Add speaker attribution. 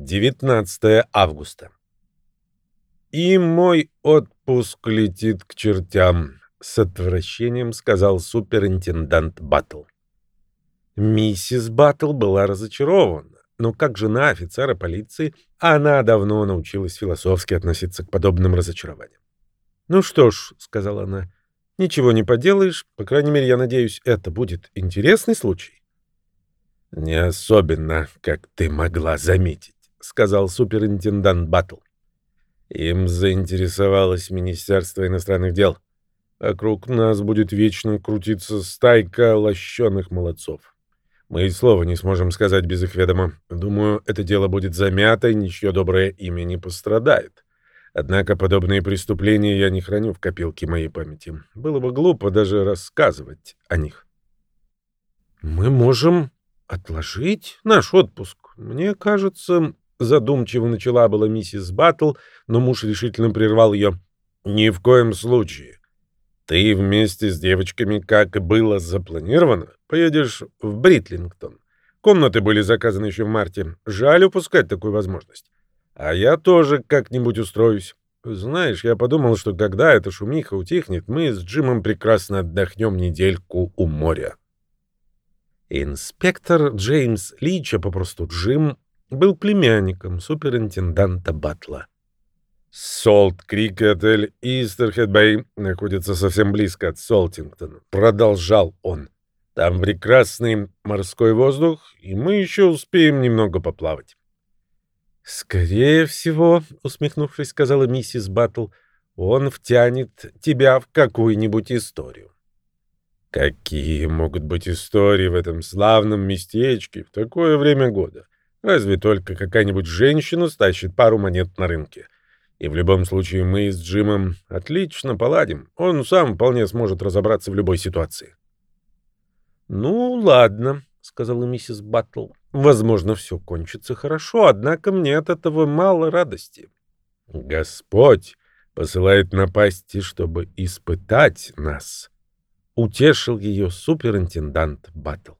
Speaker 1: 19 августа. «И мой отпуск летит к чертям», — с отвращением сказал суперинтендант Баттл. Миссис Баттл была разочарована, но как жена офицера полиции, она давно научилась философски относиться к подобным разочарованиям. «Ну что ж», — сказала она, — «ничего не поделаешь, по крайней мере, я надеюсь, это будет интересный случай». «Не особенно, как ты могла заметить», — сказал суперинтендант Баттл. Им заинтересовалось Министерство иностранных дел. Вокруг нас будет вечно крутиться стайка лощеных молодцов. Мы и слова не сможем сказать без их ведома. Думаю, это дело будет замято, и ничье доброе имя не пострадает. Однако подобные преступления я не храню в копилке моей памяти. Было бы глупо даже рассказывать о них. Мы можем отложить наш отпуск. Мне кажется, Задумчиво начала была миссис Баттл, но муж решительно прервал ее. «Ни в коем случае. Ты вместе с девочками, как было запланировано, поедешь в Бритлингтон. Комнаты были заказаны еще в марте. Жаль упускать такую возможность. А я тоже как-нибудь устроюсь. Знаешь, я подумал, что когда эта шумиха утихнет, мы с Джимом прекрасно отдохнем недельку у моря». Инспектор Джеймс Лича, попросту Джим, был племянником суперинтенданта Батла. Солт Крик и отель Истерхед Бэй находятся совсем близко от Солтингтона. Продолжал он. Там прекрасный морской воздух, и мы еще успеем немного поплавать. «Скорее всего», — усмехнувшись, сказала миссис Баттл, — «он втянет тебя в какую-нибудь историю». «Какие могут быть истории в этом славном местечке в такое время года? Разве только какая-нибудь женщина стащит пару монет на рынке. И в любом случае мы с Джимом отлично поладим. Он сам вполне сможет разобраться в любой ситуации. «Ну, ладно», — сказала миссис Баттл. «Возможно, все кончится хорошо, однако мне от этого мало радости». «Господь посылает напасти, чтобы испытать нас», — утешил ее суперинтендант Баттл.